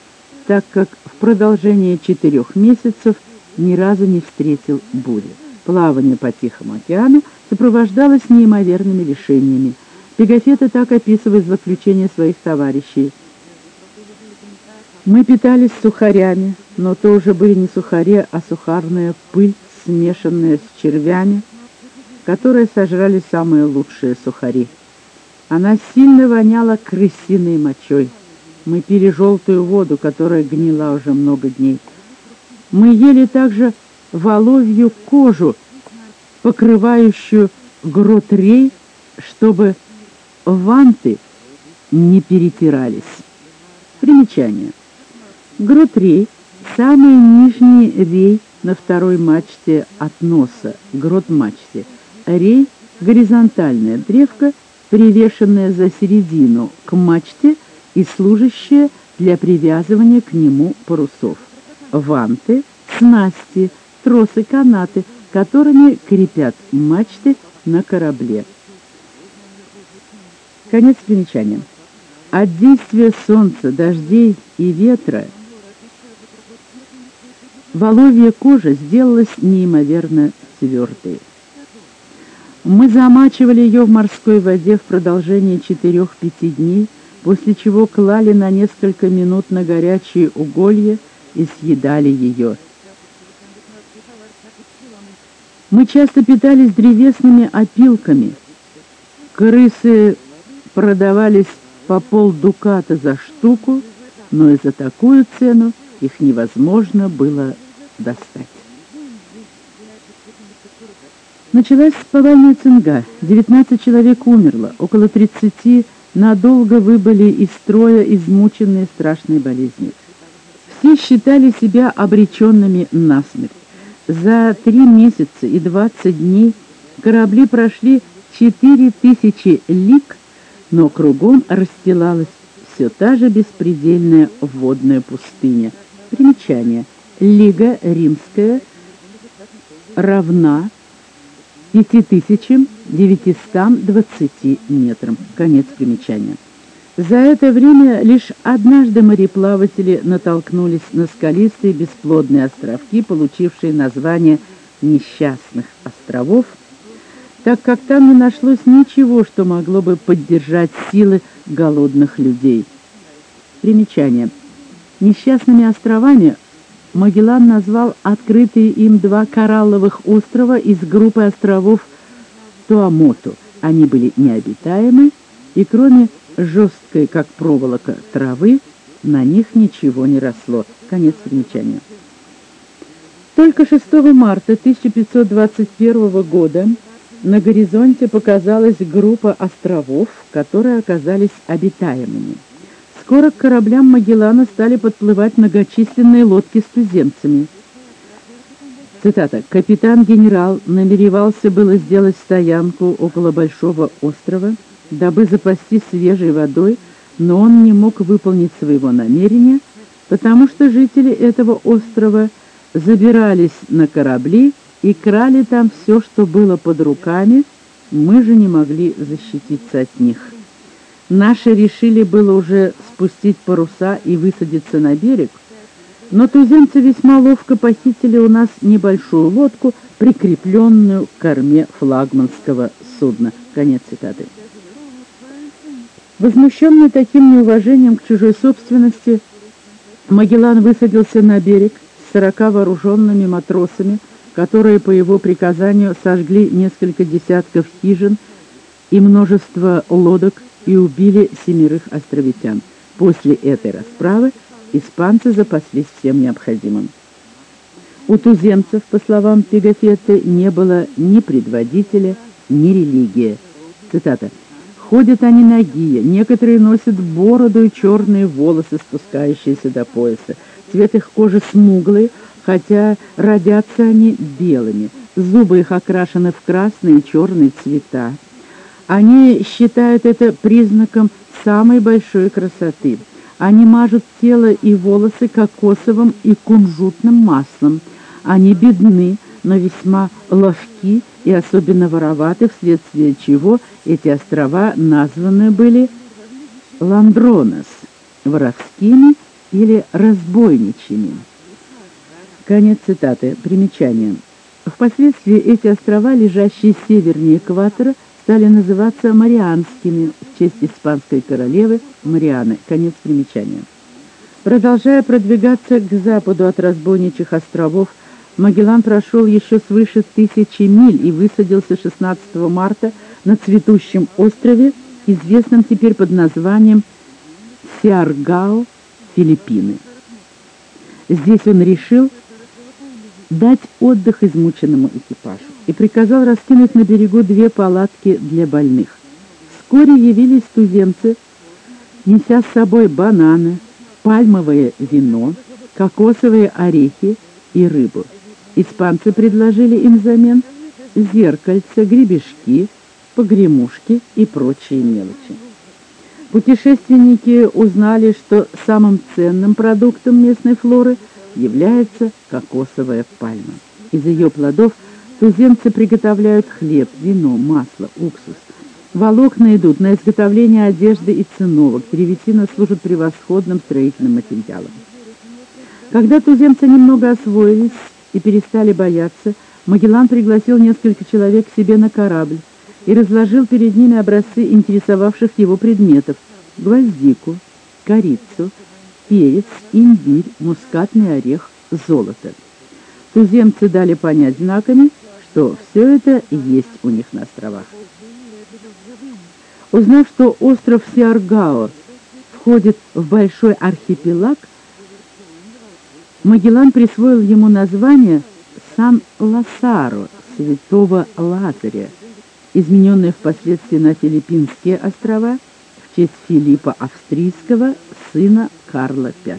так как в продолжение четырех месяцев ни разу не встретил бури. Плавание по Тихому океану сопровождалось неимоверными лишениями. Пегафета так описывает заключение своих товарищей. Мы питались сухарями, но то уже были не сухари, а сухарная пыль, смешанная с червями, которые сожрали самые лучшие сухари. Она сильно воняла крысиной мочой. Мы пили желтую воду, которая гнила уже много дней. Мы ели также воловью кожу, покрывающую гротрей, чтобы ванты не перетирались. Примечание. Гротрей – самый нижний рей на второй мачте от носа, грот мачте. Рей – горизонтальная древка, привешенная за середину к мачте и служащая для привязывания к нему парусов ванты, снасти, тросы, канаты, которыми крепят мачты на корабле. Конец примечания. От действия солнца, дождей и ветра воловья кожа сделалась неимоверно твердой. Мы замачивали ее в морской воде в продолжении 4-5 дней, после чего клали на несколько минут на горячие уголья и съедали ее. Мы часто питались древесными опилками. Крысы продавались по полдуката за штуку, но и за такую цену их невозможно было достать. Началась повальная цинга. 19 человек умерло, около 30 надолго выбыли из строя, измученные страшной болезнью. Все считали себя обреченными на смерть. За три месяца и двадцать дней корабли прошли четыре тысячи лиг, но кругом расстилалась все та же беспредельная водная пустыня. Примечание. Лига римская равна 5920 метрам. Конец примечания. За это время лишь однажды мореплаватели натолкнулись на скалистые бесплодные островки, получившие название «Несчастных островов», так как там не нашлось ничего, что могло бы поддержать силы голодных людей. Примечание. Несчастными островами Магеллан назвал открытые им два коралловых острова из группы островов Туамоту. Они были необитаемы, и кроме жесткой, как проволока, травы, на них ничего не росло. Конец примечания. Только 6 марта 1521 года на горизонте показалась группа островов, которые оказались обитаемыми. Скоро к кораблям Магеллана стали подплывать многочисленные лодки с туземцами. Цитата. «Капитан-генерал намеревался было сделать стоянку около Большого острова, дабы запастись свежей водой, но он не мог выполнить своего намерения, потому что жители этого острова забирались на корабли и крали там все, что было под руками, мы же не могли защититься от них. Наши решили было уже спустить паруса и высадиться на берег, но туземцы весьма ловко похитили у нас небольшую лодку, прикрепленную к корме флагманского судна. Конец цитаты. Возмущенный таким неуважением к чужой собственности, Магеллан высадился на берег с сорока вооруженными матросами, которые по его приказанию сожгли несколько десятков хижин и множество лодок и убили семерых островитян. После этой расправы испанцы запаслись всем необходимым. У туземцев, по словам Пегафетты, не было ни предводителя, ни религии. Цитата. «Ходят они нагие, некоторые носят бороду и черные волосы, спускающиеся до пояса. Цвет их кожи смуглый, хотя родятся они белыми. Зубы их окрашены в красные и черные цвета. Они считают это признаком самой большой красоты. Они мажут тело и волосы кокосовым и кунжутным маслом. Они бедны, но весьма ловки и особенно вороваты, вследствие чего эти острова названы были Ландронос, воровскими или разбойничьими. Конец цитаты. Примечание. Впоследствии эти острова, лежащие севернее экватора, стали называться Марианскими в честь испанской королевы Марианы. Конец примечания. Продолжая продвигаться к западу от разбойничьих островов, Магеллан прошел еще свыше тысячи миль и высадился 16 марта на цветущем острове, известном теперь под названием Сиаргао, Филиппины. Здесь он решил дать отдых измученному экипажу и приказал раскинуть на берегу две палатки для больных. Вскоре явились туземцы, неся с собой бананы, пальмовое вино, кокосовые орехи и рыбу. Испанцы предложили им взамен зеркальца, гребешки, погремушки и прочие мелочи. Путешественники узнали, что самым ценным продуктом местной флоры является кокосовая пальма. Из ее плодов туземцы приготовляют хлеб, вино, масло, уксус. Волокна идут на изготовление одежды и циновок. Древесина служит превосходным строительным материалом. Когда туземцы немного освоились и перестали бояться, Магеллан пригласил несколько человек к себе на корабль и разложил перед ними образцы интересовавших его предметов – гвоздику, корицу, перец, имбирь, мускатный орех, золото. Туземцы дали понять знаками, что все это есть у них на островах. Узнав, что остров Сиаргао входит в большой архипелаг, Магеллан присвоил ему название Сан-Ласаро, святого Лазаря, измененное впоследствии на Филиппинские острова в честь Филиппа Австрийского, сына Карла V.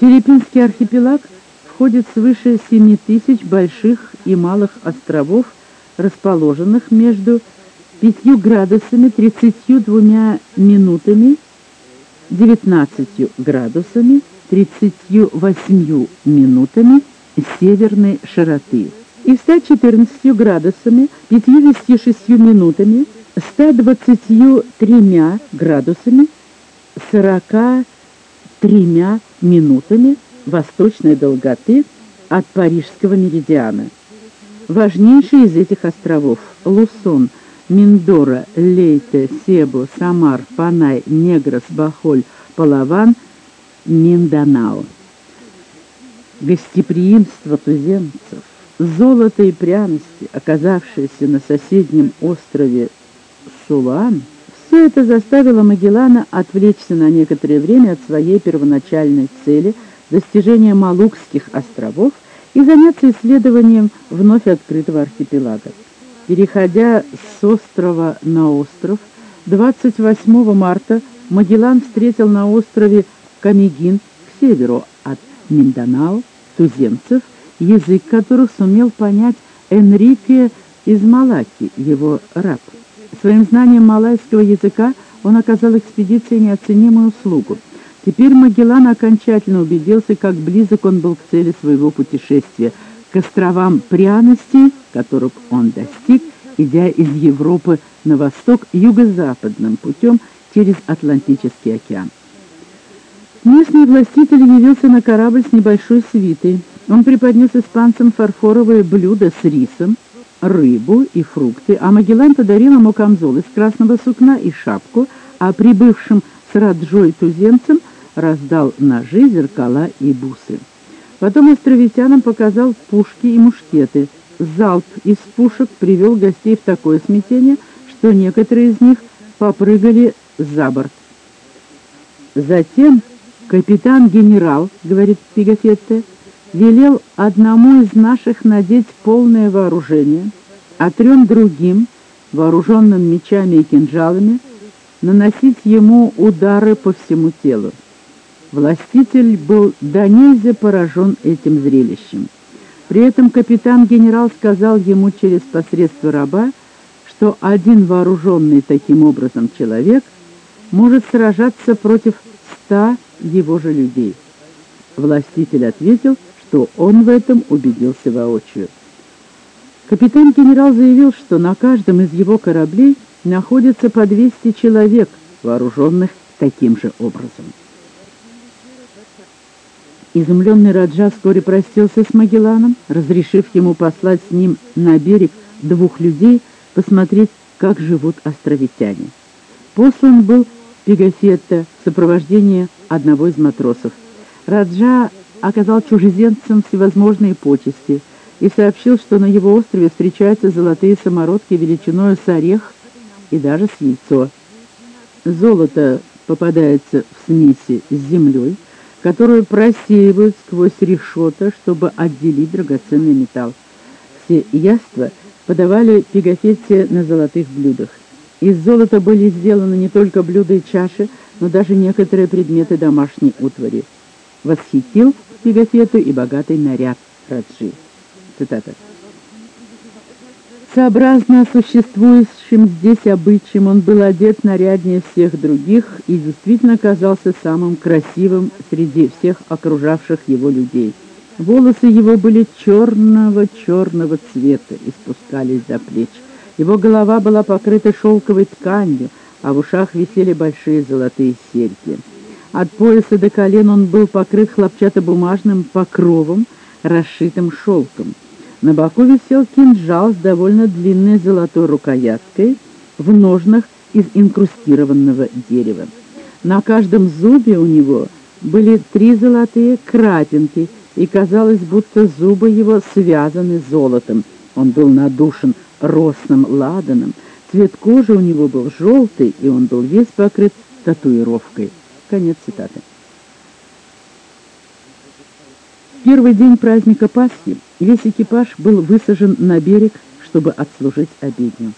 Филиппинский архипелаг входит свыше 7 тысяч больших и малых островов, расположенных между 5 градусами 32 минутами 19 градусами 38 минутами северной широты и 114 градусами 56 минутами 123 градусами 43 минутами восточной долготы от Парижского меридиана. Важнейшие из этих островов – Лусон, Миндора, Лейте, Себо, Самар, Панай, Негрос, Бахоль, Палаван, Минданао. Гостеприимство туземцев, золото и пряности, оказавшиеся на соседнем острове Сулуан – все это заставило Магеллана отвлечься на некоторое время от своей первоначальной цели достижения Малукских островов и заняться исследованием вновь открытого архипелага. Переходя с острова на остров, 28 марта Магеллан встретил на острове Камигин к северу от Минданао туземцев, язык которых сумел понять Энрике из Малаки, его раб. Своим знанием малайского языка он оказал экспедиции неоценимую услугу. Теперь Магеллан окончательно убедился, как близок он был к цели своего путешествия, к островам пряностей, которых он достиг, идя из Европы на восток юго-западным путем через Атлантический океан. Местный властитель явился на корабль с небольшой свитой. Он преподнес испанцам фарфоровое блюдо с рисом, рыбу и фрукты, а Магеллан подарил ему камзол из красного сукна и шапку, а прибывшим с Раджой туземцам раздал ножи, зеркала и бусы. Потом островитянам показал пушки и мушкеты, залп из пушек привел гостей в такое смятение, что некоторые из них попрыгали за борт. Затем капитан-генерал, говорит Пигафетте, велел одному из наших надеть полное вооружение, а трем другим, вооруженным мечами и кинжалами, наносить ему удары по всему телу. Властитель был до нельзя поражен этим зрелищем. При этом капитан-генерал сказал ему через посредство раба, что один вооруженный таким образом человек может сражаться против ста его же людей. Властитель ответил, что он в этом убедился воочию. Капитан-генерал заявил, что на каждом из его кораблей находится по 200 человек, вооруженных таким же образом. Изумленный Раджа вскоре простился с Магелланом, разрешив ему послать с ним на берег двух людей посмотреть, как живут островитяне. Послан был Пегафетта в сопровождении одного из матросов. Раджа оказал чужеземцам всевозможные почести и сообщил, что на его острове встречаются золотые самородки величиной с орех и даже с яйцо. Золото попадается в смеси с землей, которую просеивают сквозь решета, чтобы отделить драгоценный металл. Все яства подавали пигафетте на золотых блюдах. Из золота были сделаны не только блюда и чаши, но даже некоторые предметы домашней утвари. Восхитил пигафету и богатый наряд Раджи. Цитата. Сообразно существующим здесь обычаем, он был одет наряднее всех других и действительно казался самым красивым среди всех окружавших его людей. Волосы его были черного-черного цвета и спускались до плеч. Его голова была покрыта шелковой тканью, а в ушах висели большие золотые серьги. От пояса до колен он был покрыт хлопчатобумажным покровом, расшитым шелком. На боку висел кинжал с довольно длинной золотой рукояткой в ножнах из инкрустированного дерева. На каждом зубе у него были три золотые крапинки, и казалось, будто зубы его связаны золотом. Он был надушен росным ладаном, цвет кожи у него был желтый, и он был весь покрыт татуировкой. Конец цитаты. первый день праздника Пасхи весь экипаж был высажен на берег, чтобы отслужить обедню.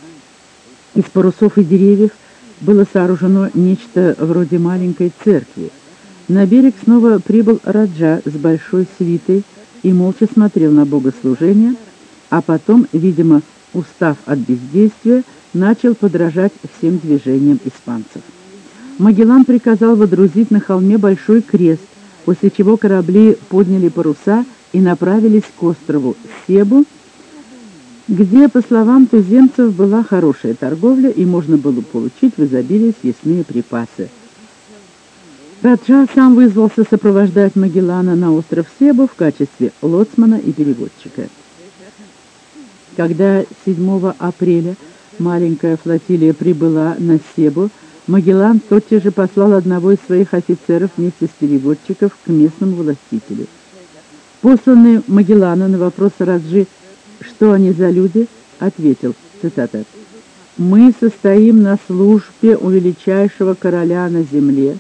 Из парусов и деревьев было сооружено нечто вроде маленькой церкви. На берег снова прибыл Раджа с большой свитой и молча смотрел на богослужение, а потом, видимо, устав от бездействия, начал подражать всем движениям испанцев. Магеллан приказал водрузить на холме большой крест, после чего корабли подняли паруса и направились к острову Себу, где, по словам туземцев, была хорошая торговля и можно было получить в изобилии съестные припасы. Раджа сам вызвался сопровождать Магеллана на остров Себу в качестве лоцмана и переводчика. Когда 7 апреля маленькая флотилия прибыла на Себу, Магеллан тотчас же послал одного из своих офицеров вместе с переводчиков к местному властителю. Посланный Магеллана на вопрос Раджи, что они за люди, ответил, цитата, «Мы состоим на службе у величайшего короля на земле,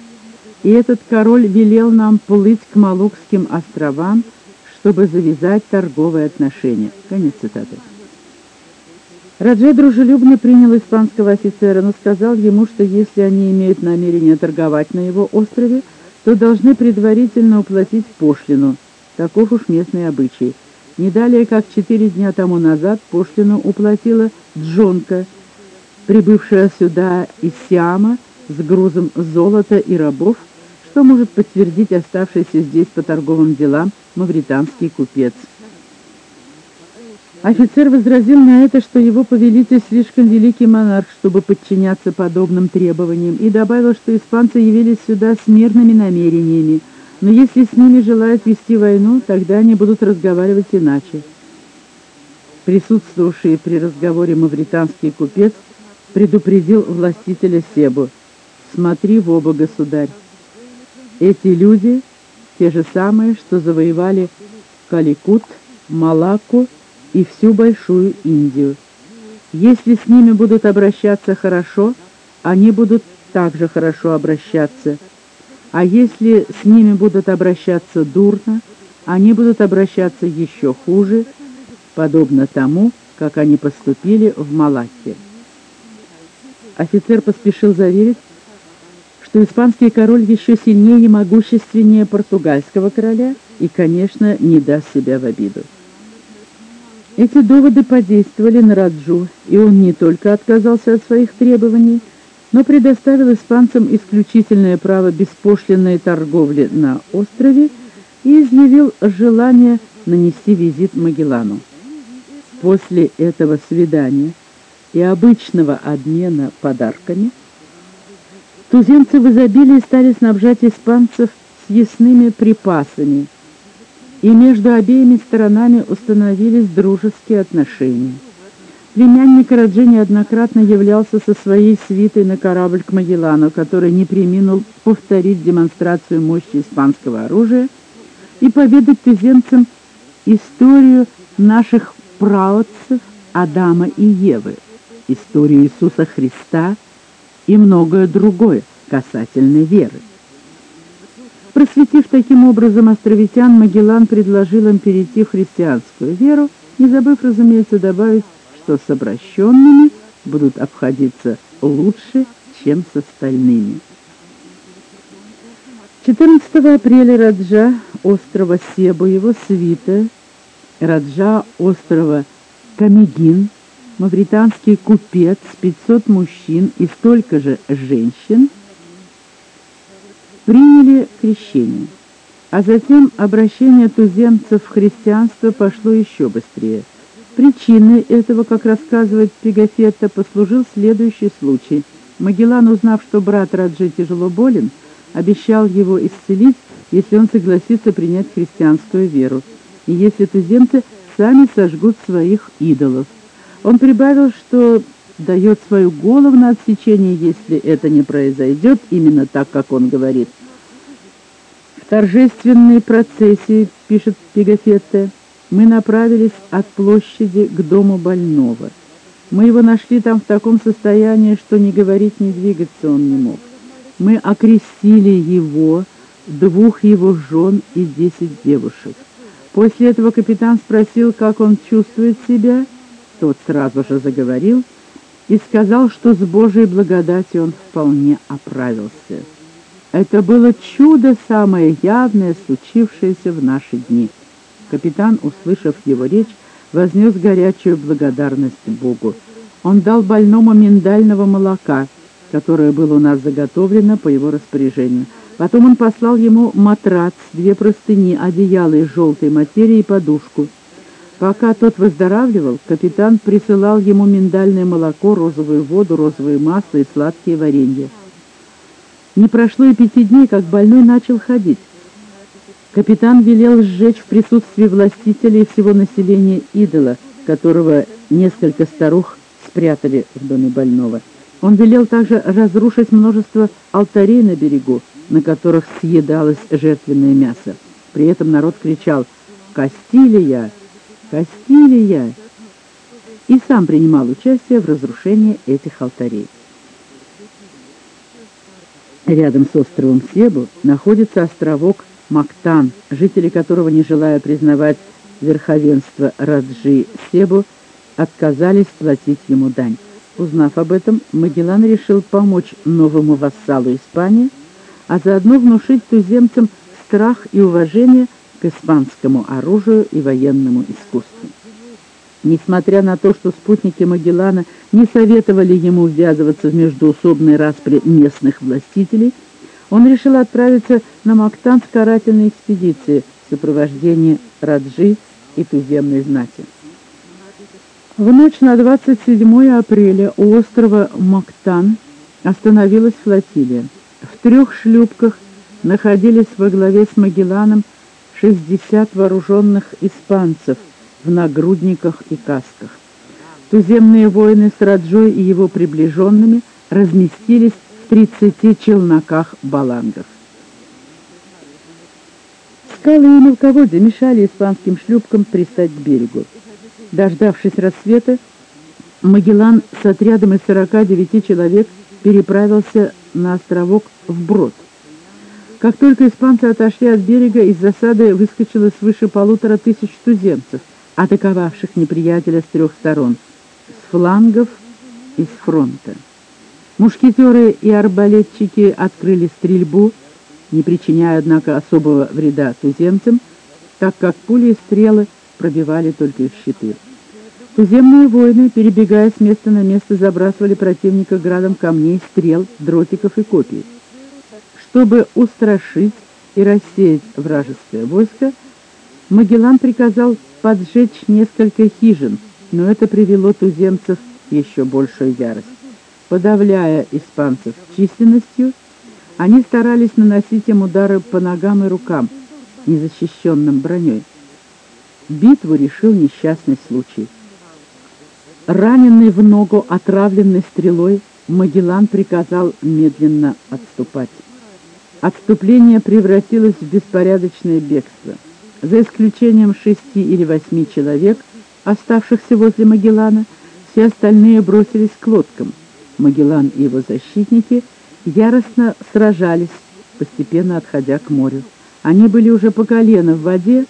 и этот король велел нам плыть к Малукским островам, чтобы завязать торговые отношения». Конец цитаты. Раджа дружелюбно принял испанского офицера, но сказал ему, что если они имеют намерение торговать на его острове, то должны предварительно уплатить пошлину. Таков уж местный обычай. Не далее, как четыре дня тому назад, пошлину уплатила Джонка, прибывшая сюда из Сиама с грузом золота и рабов, что может подтвердить оставшийся здесь по торговым делам мавританский купец. Офицер возразил на это, что его повелитель слишком великий монарх, чтобы подчиняться подобным требованиям, и добавил, что испанцы явились сюда с мирными намерениями, но если с ними желают вести войну, тогда они будут разговаривать иначе. Присутствовавший при разговоре мавританский купец предупредил властителя Себу, «Смотри в оба, государь, эти люди те же самые, что завоевали Каликут, Малаку и всю Большую Индию. Если с ними будут обращаться хорошо, они будут также хорошо обращаться. А если с ними будут обращаться дурно, они будут обращаться еще хуже, подобно тому, как они поступили в Малакке. Офицер поспешил заверить, что испанский король еще сильнее и могущественнее португальского короля и, конечно, не даст себя в обиду. Эти доводы подействовали на Раджу, и он не только отказался от своих требований, но предоставил испанцам исключительное право беспошлинной торговли на острове и изъявил желание нанести визит Магеллану. После этого свидания и обычного обмена подарками туземцы в изобилии стали снабжать испанцев съестными припасами, и между обеими сторонами установились дружеские отношения. Племянник Раджи неоднократно являлся со своей свитой на корабль к Магеллану, который не приминул повторить демонстрацию мощи испанского оружия и поведать туземцам историю наших праотцев Адама и Евы, историю Иисуса Христа и многое другое касательно веры. Просветив таким образом островитян, Магеллан предложил им перейти в христианскую веру, не забыв, разумеется, добавить, что с обращенными будут обходиться лучше, чем с остальными. 14 апреля Раджа острова Себу, его свита, Раджа острова Камегин, мавританский купец, 500 мужчин и столько же женщин – приняли крещение, а затем обращение туземцев в христианство пошло еще быстрее. Причиной этого, как рассказывает Пегафетта, послужил следующий случай. Магеллан, узнав, что брат Раджи тяжело болен, обещал его исцелить, если он согласится принять христианскую веру, и если туземцы сами сожгут своих идолов. Он прибавил, что дает свою голову на отсечение, если это не произойдет именно так, как он говорит. В торжественной процессии, пишет Пегафетте, мы направились от площади к дому больного. Мы его нашли там в таком состоянии, что ни говорить, ни двигаться он не мог. Мы окрестили его, двух его жен и десять девушек. После этого капитан спросил, как он чувствует себя. Тот сразу же заговорил — и сказал, что с Божьей благодатью он вполне оправился. Это было чудо самое явное, случившееся в наши дни. Капитан, услышав его речь, вознес горячую благодарность Богу. Он дал больному миндального молока, которое было у нас заготовлено по его распоряжению. Потом он послал ему матрац, две простыни, одеяло из желтой материи и подушку — Пока тот выздоравливал, капитан присылал ему миндальное молоко, розовую воду, розовое масло и сладкие варенья. Не прошло и пяти дней, как больной начал ходить. Капитан велел сжечь в присутствии властителей всего населения идола, которого несколько старух спрятали в доме больного. Он велел также разрушить множество алтарей на берегу, на которых съедалось жертвенное мясо. При этом народ кричал «Кастилия! Кастилия, и сам принимал участие в разрушении этих алтарей. Рядом с островом Себу находится островок Мактан, жители которого, не желая признавать верховенство Раджи Себу, отказались платить ему дань. Узнав об этом, Магеллан решил помочь новому вассалу Испании, а заодно внушить туземцам страх и уважение к испанскому оружию и военному искусству. Несмотря на то, что спутники Магеллана не советовали ему ввязываться в междуусобные распри местных властителей, он решил отправиться на Мактан с карательной экспедицией в сопровождении Раджи и туземной знати. В ночь на 27 апреля у острова Мактан остановилась флотилия. В трех шлюпках находились во главе с Магелланом 60 вооруженных испанцев в нагрудниках и касках. Туземные воины с Раджой и его приближенными разместились в 30 челноках-балангах. Скалы и мелководье мешали испанским шлюпкам пристать к берегу. Дождавшись рассвета, Магеллан с отрядом из 49 человек переправился на островок вброд. Как только испанцы отошли от берега, из засады выскочило свыше полутора тысяч туземцев, атаковавших неприятеля с трех сторон — с флангов и с фронта. Мушкетеры и арбалетчики открыли стрельбу, не причиняя, однако, особого вреда туземцам, так как пули и стрелы пробивали только их щиты. Туземные воины, перебегая с места на место, забрасывали противника градом камней, стрел, дротиков и копий. Чтобы устрашить и рассеять вражеское войско, Магеллан приказал поджечь несколько хижин, но это привело туземцев в еще большую ярость. Подавляя испанцев численностью, они старались наносить им удары по ногам и рукам, незащищенным броней. Битву решил несчастный случай. Раненый в ногу, отравленный стрелой, Магеллан приказал медленно отступать. Отступление превратилось в беспорядочное бегство. За исключением шести или восьми человек, оставшихся возле Магеллана, все остальные бросились к лодкам. Магеллан и его защитники яростно сражались, постепенно отходя к морю. Они были уже по колено в воде,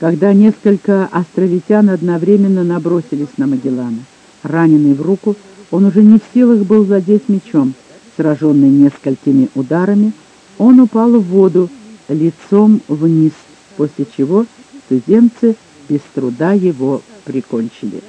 когда несколько островитян одновременно набросились на Магеллана. Раненый в руку, он уже не в силах был владеть мечом. Сраженный несколькими ударами, он упал в воду лицом вниз, после чего туземцы без труда его прикончили.